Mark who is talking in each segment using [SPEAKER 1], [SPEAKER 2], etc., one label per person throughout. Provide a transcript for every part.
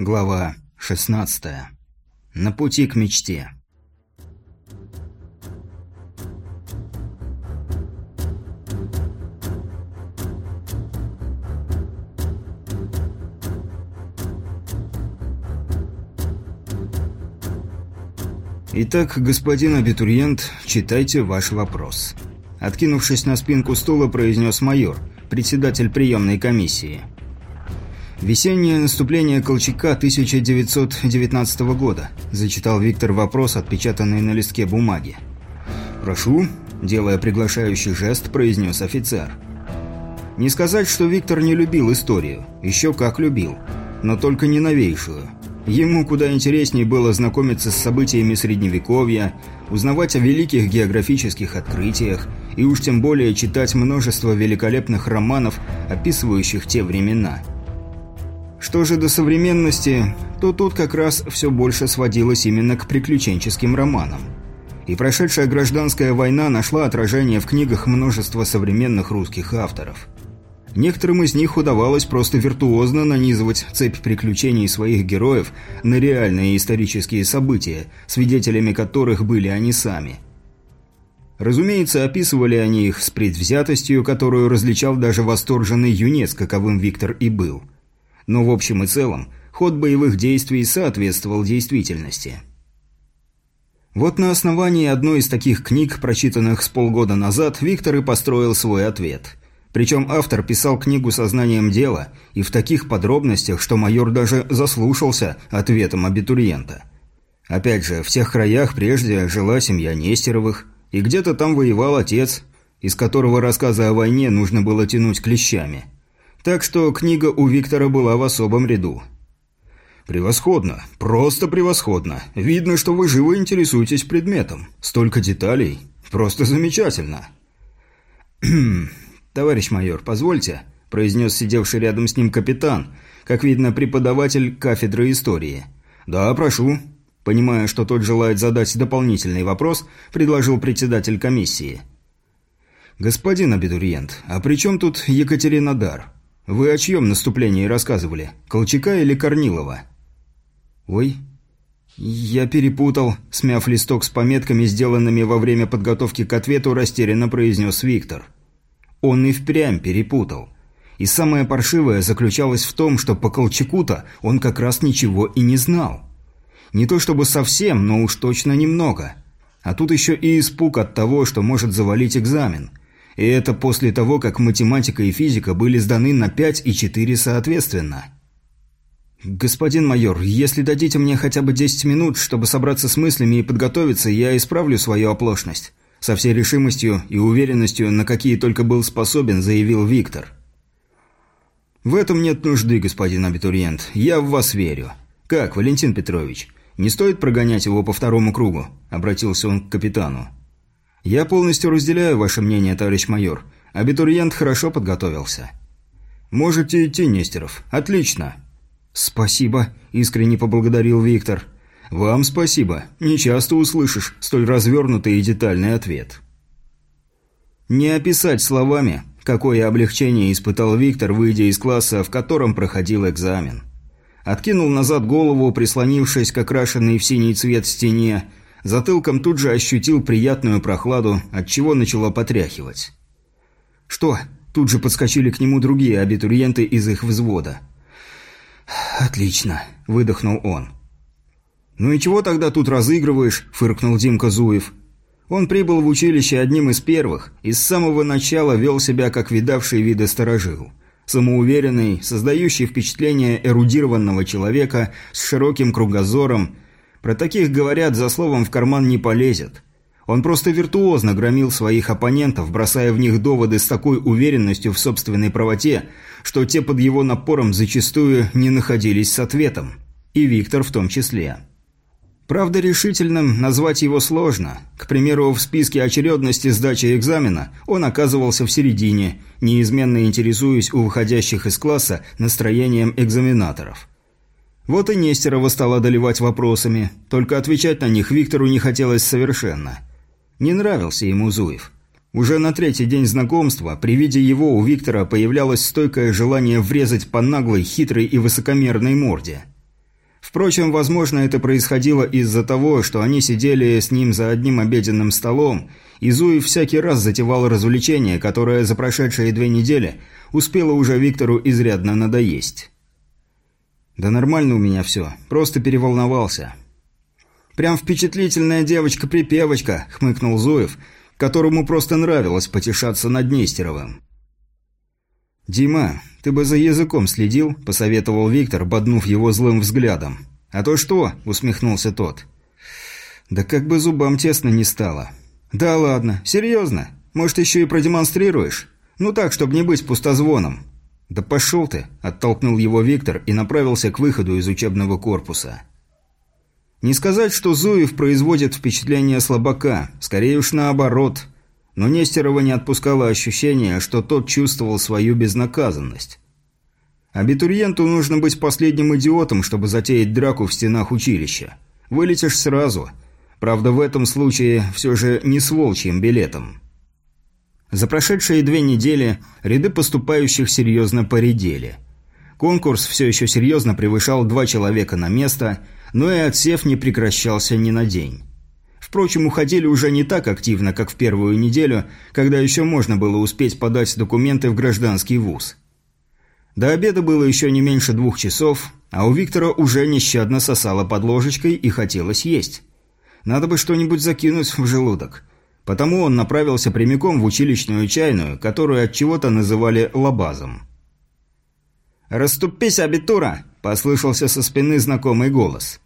[SPEAKER 1] Глава 16. На пути к мечте. Итак, господин абитуриент, читайте ваш вопрос. Откинувшись на спинку стула, произнес майор, председатель приемной комиссии. «Весеннее наступление Колчака 1919 года», – зачитал Виктор вопрос, отпечатанный на листке бумаги. «Прошу», – делая приглашающий жест, произнес офицер. Не сказать, что Виктор не любил историю, еще как любил, но только не новейшую. Ему куда интереснее было знакомиться с событиями Средневековья, узнавать о великих географических открытиях и уж тем более читать множество великолепных романов, описывающих те времена – что же до современности, то тут как раз все больше сводилось именно к приключенческим романам. И прошедшая гражданская война нашла отражение в книгах множества современных русских авторов. Некоторым из них удавалось просто виртуозно нанизывать цепь приключений своих героев на реальные исторические события, свидетелями которых были они сами. Разумеется, описывали они их с предвзятостью, которую различал даже восторженный юнец, каковым Виктор и был – но в общем и целом ход боевых действий соответствовал действительности. Вот на основании одной из таких книг, прочитанных с полгода назад, Виктор и построил свой ответ. Причем автор писал книгу сознанием дела и в таких подробностях, что майор даже заслушался ответом абитуриента. Опять же, в тех краях прежде жила семья Нестеровых, и где-то там воевал отец, из которого рассказы о войне нужно было тянуть клещами – так что книга у Виктора была в особом ряду. «Превосходно. Просто превосходно. Видно, что вы живо интересуетесь предметом. Столько деталей. Просто замечательно». «Товарищ майор, позвольте», – произнес сидевший рядом с ним капитан, как видно, преподаватель кафедры истории.
[SPEAKER 2] «Да, прошу».
[SPEAKER 1] Понимая, что тот желает задать дополнительный вопрос, предложил председатель комиссии.
[SPEAKER 2] «Господин абитуриент, а при чем тут Екатеринодар?» «Вы о чьем наступлении рассказывали? Колчака или Корнилова?»
[SPEAKER 1] «Ой, я перепутал», – смяв листок с пометками, сделанными во время подготовки к ответу, растерянно произнес Виктор. Он и впрямь перепутал. И самое паршивое заключалось в том, что по Колчаку-то он как раз ничего и не знал. Не то чтобы совсем, но уж точно немного. А тут еще и испуг от того, что может завалить экзамен – и это после того, как математика и физика были сданы на 5 и 4 соответственно. «Господин майор, если дадите мне хотя бы 10 минут, чтобы собраться с мыслями и подготовиться, я исправлю свою оплошность», со всей решимостью и уверенностью, на какие только был способен, заявил Виктор.
[SPEAKER 2] «В этом нет нужды, господин абитуриент. Я в вас верю. Как, Валентин Петрович, не стоит прогонять его по второму кругу?» – обратился он к капитану.
[SPEAKER 1] «Я полностью разделяю ваше мнение, товарищ майор. Абитуриент хорошо подготовился».
[SPEAKER 2] «Можете идти, Нестеров. Отлично».
[SPEAKER 1] «Спасибо», – искренне поблагодарил Виктор.
[SPEAKER 2] «Вам спасибо. Не часто услышишь столь развернутый и детальный ответ».
[SPEAKER 1] Не описать словами, какое облегчение испытал Виктор, выйдя из класса, в котором проходил экзамен. Откинул назад голову, прислонившись к окрашенной в синий цвет стене, Затылком тут же ощутил приятную прохладу, от чего начало потряхивать. «Что?» – тут же подскочили к нему другие абитуриенты из их взвода.
[SPEAKER 2] «Отлично», – выдохнул он.
[SPEAKER 1] «Ну и чего тогда тут разыгрываешь?» – фыркнул Димка Зуев. Он прибыл в училище одним из первых и с самого начала вел себя как видавший виды сторожил. Самоуверенный, создающий впечатление эрудированного человека с широким кругозором – про таких говорят, за словом в карман не полезет. Он просто виртуозно громил своих оппонентов, бросая в них доводы с такой уверенностью в собственной правоте, что те под его напором зачастую не находились с ответом. И Виктор в том числе. Правда, решительным назвать его сложно. К примеру, в списке очередности сдачи экзамена он оказывался в середине, неизменно интересуясь у выходящих из класса настроением экзаменаторов. Вот и Нестерова стала доливать вопросами, только отвечать на них Виктору не хотелось совершенно. Не нравился ему Зуев. Уже на третий день знакомства при виде его у Виктора появлялось стойкое желание врезать по наглой, хитрой и высокомерной морде. Впрочем, возможно, это происходило из-за того, что они сидели с ним за одним обеденным столом, и Зуев всякий раз затевал развлечение, которое за прошедшие две недели успело уже Виктору изрядно надоесть. «Да нормально у меня все, просто переволновался». «Прям впечатлительная девочка-припевочка», — хмыкнул Зуев, которому просто нравилось потешаться над Нестеровым. «Дима, ты бы за языком следил», – посоветовал Виктор, боднув его злым взглядом. «А то что?» – усмехнулся тот. «Да как бы зубам тесно не стало». «Да ладно, серьезно? Может, еще и продемонстрируешь? Ну так, чтобы не быть пустозвоном». «Да пошел ты!» – оттолкнул его Виктор и направился к выходу из учебного корпуса. Не сказать, что Зуев производит впечатление слабака, скорее уж наоборот. Но Нестерова не отпускало ощущение, что тот чувствовал свою безнаказанность. Абитуриенту нужно быть последним идиотом, чтобы затеять драку в стенах училища. Вылетишь сразу. Правда, в этом случае все же не с волчьим билетом. За прошедшие две недели ряды поступающих серьезно поредели. Конкурс все еще серьезно превышал два человека на место – но и отсев не прекращался ни на день. Впрочем, уходили уже не так активно, как в первую неделю, когда еще можно было успеть подать документы в гражданский вуз. До обеда было еще не меньше двух часов, а у Виктора уже нещадно сосало под ложечкой и хотелось есть. Надо бы что-нибудь закинуть в желудок. Потому он направился прямиком в училищную чайную, которую от чего-то называли лабазом. «Раступись, абитура!» – послышался со спины знакомый голос.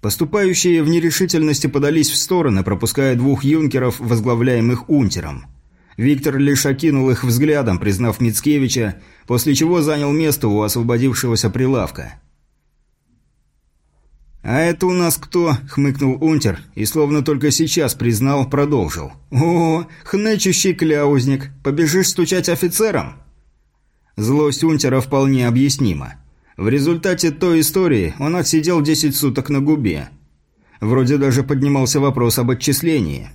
[SPEAKER 1] Поступающие в нерешительности подались в стороны, пропуская двух юнкеров, возглавляемых унтером. Виктор лишь окинул их взглядом, признав Мицкевича, после чего занял место у освободившегося прилавка. «А это у нас кто?» – хмыкнул унтер и, словно только сейчас признал, продолжил. «О, хнычущий кляузник! Побежишь стучать офицерам?» Злость унтера вполне объяснима. В результате той истории он отсидел 10 суток на губе. Вроде даже поднимался вопрос об отчислении.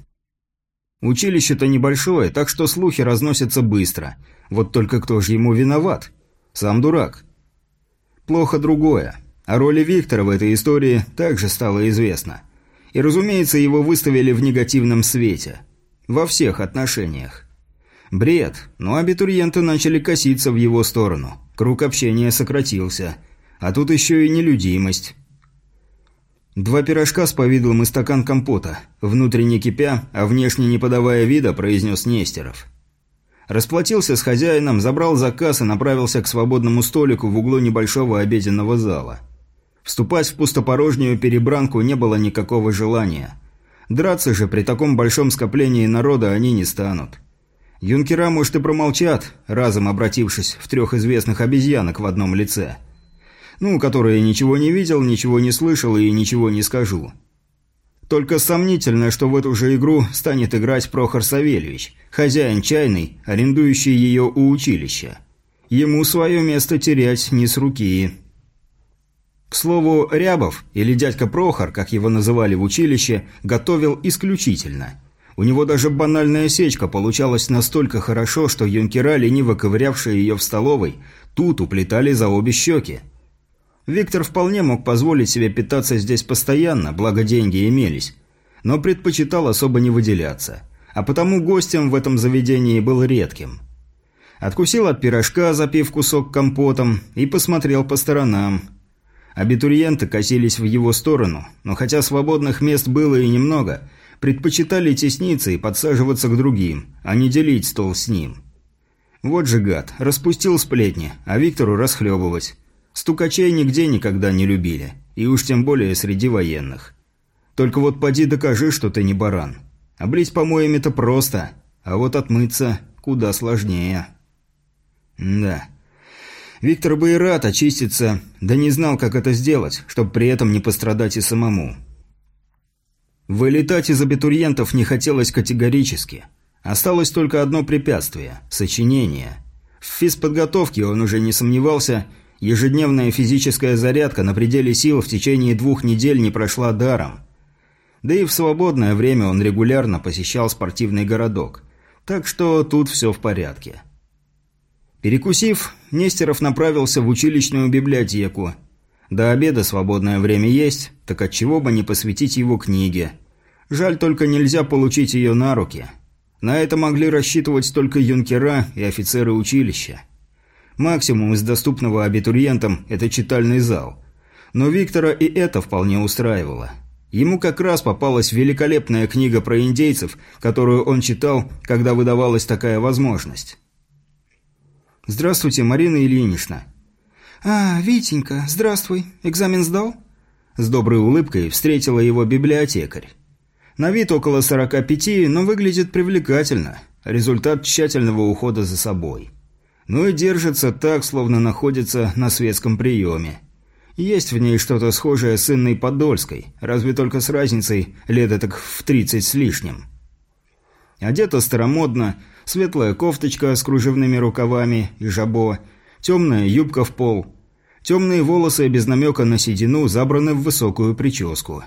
[SPEAKER 1] Училище-то небольшое, так что слухи разносятся быстро. Вот только кто же ему виноват? Сам дурак. Плохо другое. О роли Виктора в этой истории также стало известно. И, разумеется, его выставили в негативном свете. Во всех отношениях. Бред, но абитуриенты начали коситься в его сторону. Круг общения сократился. А тут еще и нелюдимость. Два пирожка с повидлом и стакан компота. Внутренне кипя, а внешне не подавая вида, произнес Нестеров. Расплатился с хозяином, забрал заказ и направился к свободному столику в углу небольшого обеденного зала. Вступать в пустопорожнюю перебранку не было никакого желания. Драться же при таком большом скоплении народа они не станут. Юнкера, может, и промолчат, разом обратившись в трех известных обезьянок в одном лице. Ну, которые ничего не видел, ничего не слышал и ничего не скажу. Только сомнительно, что в эту же игру станет играть Прохор Савельевич, хозяин чайной, арендующий ее у училища. Ему свое место терять не с руки. К слову, Рябов, или дядька Прохор, как его называли в училище, готовил исключительно – у него даже банальная сечка получалась настолько хорошо, что юнкера, лениво ковырявшие ее в столовой, тут уплетали за обе щеки. Виктор вполне мог позволить себе питаться здесь постоянно, благо деньги имелись, но предпочитал особо не выделяться, а потому гостем в этом заведении был редким. Откусил от пирожка, запив кусок компотом, и посмотрел по сторонам. Абитуриенты косились в его сторону, но хотя свободных мест было и немного – предпочитали тесниться и подсаживаться к другим, а не делить стол с ним. Вот же гад, распустил сплетни, а Виктору расхлебывать. Стукачей нигде никогда не любили, и уж тем более среди военных. Только вот поди докажи, что ты не баран. Облить помоями-то просто, а вот отмыться куда сложнее. Да. Виктор бы и рад очиститься, да не знал, как это сделать, чтобы при этом не пострадать и самому. Вылетать из абитуриентов не хотелось категорически. Осталось только одно препятствие – сочинение. В физподготовке он уже не сомневался, ежедневная физическая зарядка на пределе сил в течение двух недель не прошла даром. Да и в свободное время он регулярно посещал спортивный городок. Так что тут все в порядке. Перекусив, Нестеров направился в училищную библиотеку. До обеда свободное время есть, так отчего бы не посвятить его книге. Жаль только нельзя получить ее на руки. На это могли рассчитывать только юнкера и офицеры училища. Максимум из доступного абитуриентам – это читальный зал. Но Виктора и это вполне устраивало. Ему как раз попалась великолепная книга про индейцев, которую он читал, когда выдавалась такая возможность. «Здравствуйте, Марина Ильинична»,
[SPEAKER 3] «А, Витенька, здравствуй. Экзамен сдал?»
[SPEAKER 1] С доброй улыбкой встретила его библиотекарь. На вид около 45, но выглядит привлекательно. Результат тщательного ухода за собой. Ну и держится так, словно находится на светском приеме. Есть в ней что-то схожее с Инной Подольской, разве только с разницей лет так в 30 с лишним. Одета старомодно, светлая кофточка с кружевными рукавами и жабо – темная юбка в пол. Темные волосы без намека на седину забраны в высокую прическу.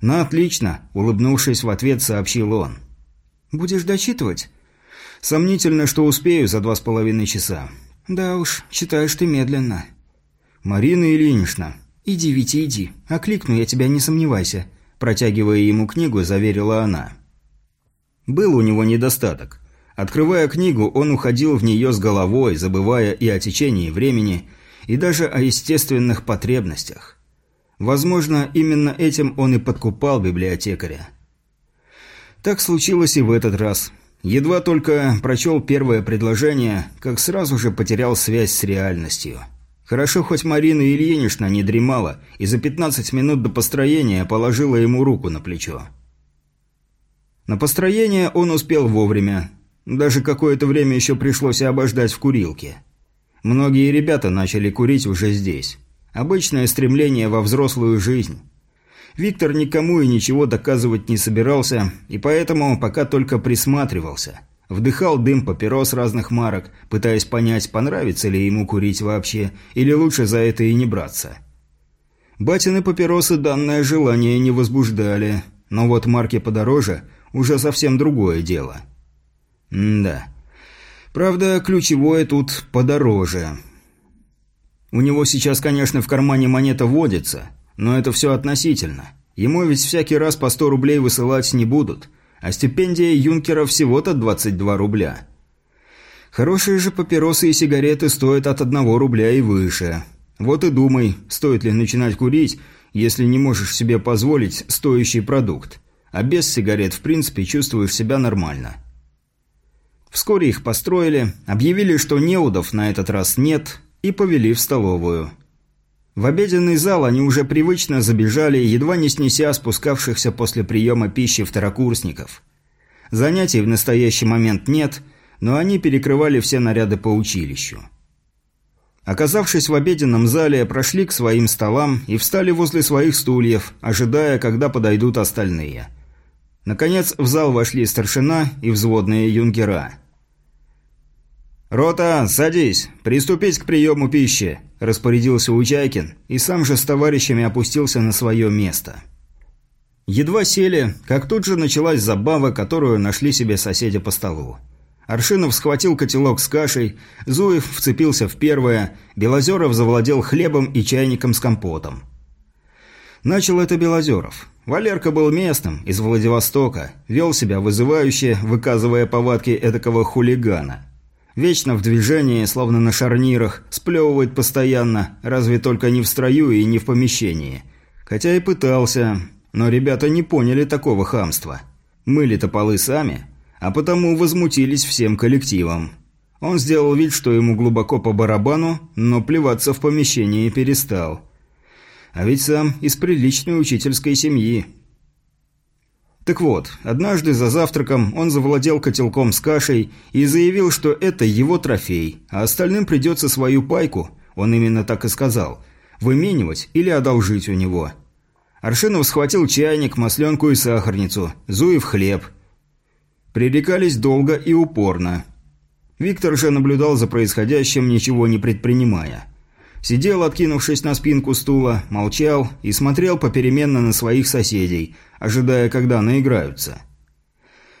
[SPEAKER 1] «Ну, отлично», – улыбнувшись в ответ, сообщил он.
[SPEAKER 3] «Будешь дочитывать?»
[SPEAKER 1] «Сомнительно, что успею за два с половиной часа».
[SPEAKER 3] «Да уж, читаешь ты медленно».
[SPEAKER 1] «Марина Ильинична».
[SPEAKER 3] «Иди, Витя, иди. Окликну я тебя, не сомневайся», – протягивая ему книгу, заверила она.
[SPEAKER 1] Был у него недостаток. Открывая книгу, он уходил в нее с головой, забывая и о течении времени, и даже о естественных потребностях. Возможно, именно этим он и подкупал библиотекаря. Так случилось и в этот раз. Едва только прочел первое предложение, как сразу же потерял связь с реальностью. Хорошо, хоть Марина Ильинична не дремала и за 15 минут до построения положила ему руку на плечо. На построение он успел вовремя, даже какое-то время еще пришлось обождать в курилке. Многие ребята начали курить уже здесь. Обычное стремление во взрослую жизнь. Виктор никому и ничего доказывать не собирался, и поэтому пока только присматривался. Вдыхал дым папирос разных марок, пытаясь понять, понравится ли ему курить вообще, или лучше за это и не браться. Батины папиросы данное желание не возбуждали, но вот марки подороже – уже совсем другое дело – М-да. Правда, ключевое тут подороже. У него сейчас, конечно, в кармане монета водится, но это все относительно. Ему ведь всякий раз по 100 рублей высылать не будут, а стипендия юнкера всего-то 22 рубля. Хорошие же папиросы и сигареты стоят от 1 рубля и выше. Вот и думай, стоит ли начинать курить, если не можешь себе позволить стоящий продукт. А без сигарет, в принципе, чувствуешь себя нормально. Вскоре их построили, объявили, что неудов на этот раз нет, и повели в столовую. В обеденный зал они уже привычно забежали, едва не снеся спускавшихся после приема пищи второкурсников. Занятий в настоящий момент нет, но они перекрывали все наряды по училищу. Оказавшись в обеденном зале, прошли к своим столам и встали возле своих стульев, ожидая, когда подойдут остальные – Наконец в зал вошли старшина и взводные юнгера. «Рота, садись! Приступить к приему пищи!» – распорядился Учайкин и сам же с товарищами опустился на свое место. Едва сели, как тут же началась забава, которую нашли себе соседи по столу. Аршинов схватил котелок с кашей, Зуев вцепился в первое, Белозеров завладел хлебом и чайником с компотом. Начал это Белозеров. Валерка был местным, из Владивостока, вел себя вызывающе, выказывая повадки этакого хулигана. Вечно в движении, словно на шарнирах, сплевывает постоянно, разве только не в строю и не в помещении. Хотя и пытался, но ребята не поняли такого хамства. Мыли-то полы сами, а потому возмутились всем коллективом. Он сделал вид, что ему глубоко по барабану, но плеваться в помещении перестал. А ведь сам из приличной учительской семьи. Так вот, однажды за завтраком он завладел котелком с кашей и заявил, что это его трофей, а остальным придется свою пайку, он именно так и сказал, выменивать или одолжить у него. Аршинов схватил чайник, масленку и сахарницу, Зуев хлеб. Пререкались долго и упорно. Виктор же наблюдал за происходящим, ничего не предпринимая. Сидел, откинувшись на спинку стула, молчал и смотрел попеременно на своих соседей, ожидая, когда наиграются.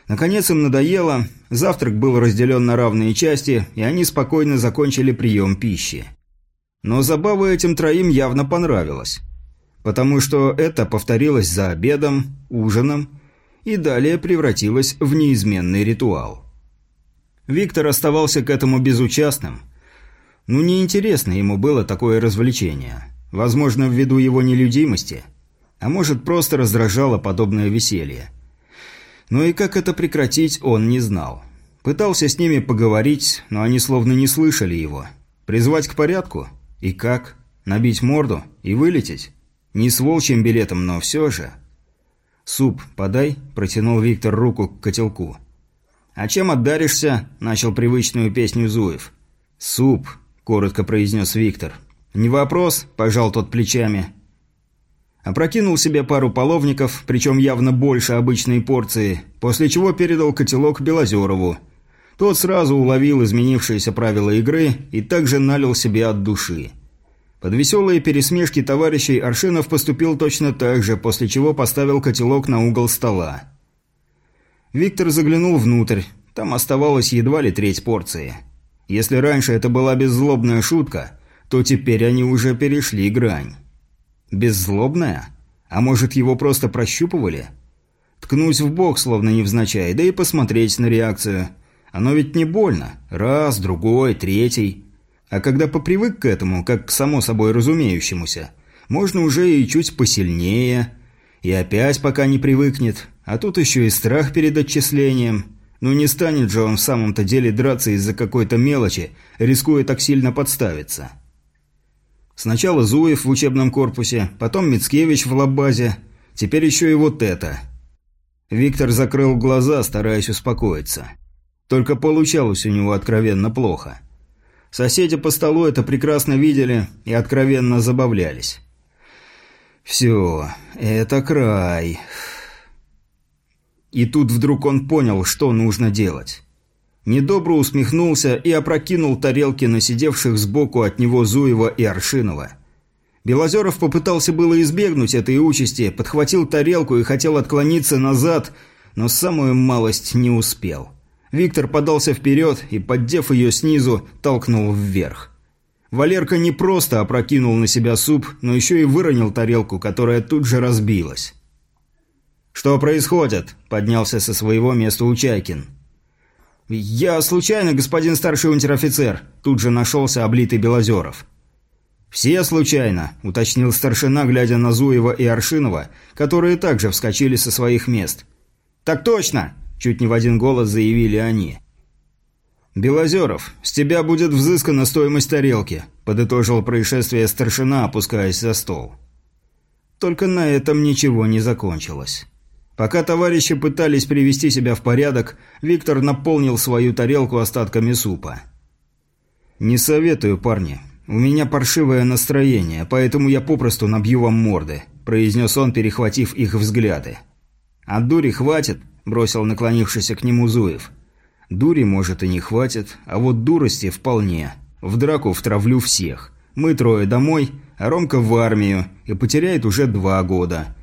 [SPEAKER 1] Наконец им надоело, завтрак был разделен на равные части, и они спокойно закончили прием пищи. Но забава этим троим явно понравилась. Потому что это повторилось за обедом, ужином и далее превратилось в неизменный ритуал. Виктор оставался к этому безучастным. Ну, неинтересно ему было такое развлечение. Возможно, ввиду его нелюдимости. А может, просто раздражало подобное веселье. Но и как это прекратить, он не знал. Пытался с ними поговорить, но они словно не слышали его. Призвать к порядку? И как? Набить морду и вылететь? Не с волчьим билетом, но все же. «Суп подай», – протянул Виктор руку к котелку. «А чем отдаришься?» – начал привычную песню Зуев. «Суп», – коротко произнес Виктор. «Не вопрос», – пожал тот плечами. Опрокинул себе пару половников, причем явно больше обычной порции, после чего передал котелок Белозерову. Тот сразу уловил изменившиеся правила игры и также налил себе от души. Под веселые пересмешки товарищей Аршинов поступил точно так же, после чего поставил котелок на угол стола. Виктор заглянул внутрь. Там оставалось едва ли треть порции. Если раньше это была беззлобная шутка, то теперь они уже перешли грань. Беззлобная? А может, его просто прощупывали? Ткнуть в бок, словно невзначай, да и посмотреть на реакцию. Оно ведь не больно. Раз, другой, третий. А когда попривык к этому, как к само собой разумеющемуся, можно уже и чуть посильнее. И опять пока не привыкнет. А тут еще и страх перед отчислением. Ну не станет же он в самом-то деле драться из-за какой-то мелочи, рискуя так сильно подставиться. Сначала Зуев в учебном корпусе, потом Мицкевич в лабазе, теперь еще и вот это. Виктор закрыл глаза, стараясь успокоиться. Только получалось у него откровенно плохо. Соседи по столу это прекрасно видели и откровенно забавлялись. «Все, это край». И тут вдруг он понял, что нужно делать. Недобро усмехнулся и опрокинул тарелки на сидевших сбоку от него Зуева и Аршинова. Белозеров попытался было избегнуть этой участи, подхватил тарелку и хотел отклониться назад, но самую малость не успел. Виктор подался вперед и, поддев ее снизу, толкнул вверх. Валерка не просто опрокинул на себя суп, но еще и выронил тарелку, которая тут же разбилась. «Что происходит?» – поднялся со своего места Учайкин. «Я случайно, господин старший унтер-офицер», – тут же нашелся облитый Белозеров. «Все случайно», – уточнил старшина, глядя на Зуева и Аршинова, которые также вскочили со своих мест. «Так точно!» Чуть не в один голос заявили они. «Белозеров, с тебя будет взыскана стоимость тарелки», – подытожил происшествие старшина, опускаясь за стол. Только на этом ничего не закончилось. Пока товарищи пытались привести себя в порядок, Виктор наполнил свою тарелку остатками супа. «Не советую, парни. У меня паршивое настроение, поэтому я попросту набью вам морды», – произнес он, перехватив их взгляды. «От дури хватит, бросил наклонившийся к нему Зуев. «Дури, может, и не хватит, а вот дурости вполне. В драку втравлю всех. Мы трое домой, а Ромка в армию, и потеряет уже два года.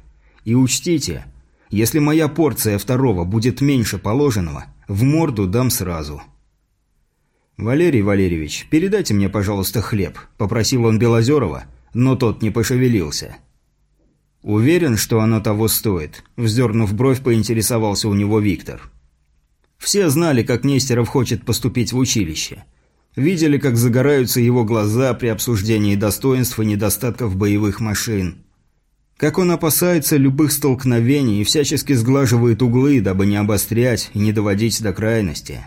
[SPEAKER 1] И учтите, если моя порция второго будет меньше положенного, в морду дам сразу». «Валерий Валерьевич, передайте мне, пожалуйста, хлеб», – попросил он Белозерова, но тот не пошевелился. «Уверен, что оно того стоит», – вздернув бровь, поинтересовался у него Виктор. Все знали, как Нестеров хочет поступить в училище. Видели, как загораются его глаза при обсуждении достоинств и недостатков боевых машин. Как он опасается любых столкновений и всячески сглаживает углы, дабы не обострять и не доводить до крайности.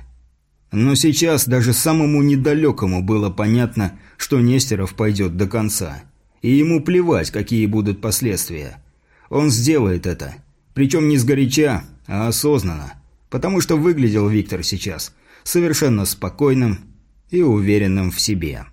[SPEAKER 1] Но сейчас даже самому недалекому было понятно, что Нестеров пойдет до конца. И ему плевать, какие будут последствия. Он сделает это. Причем не сгоряча, а осознанно. Потому что выглядел Виктор сейчас совершенно спокойным и уверенным в себе.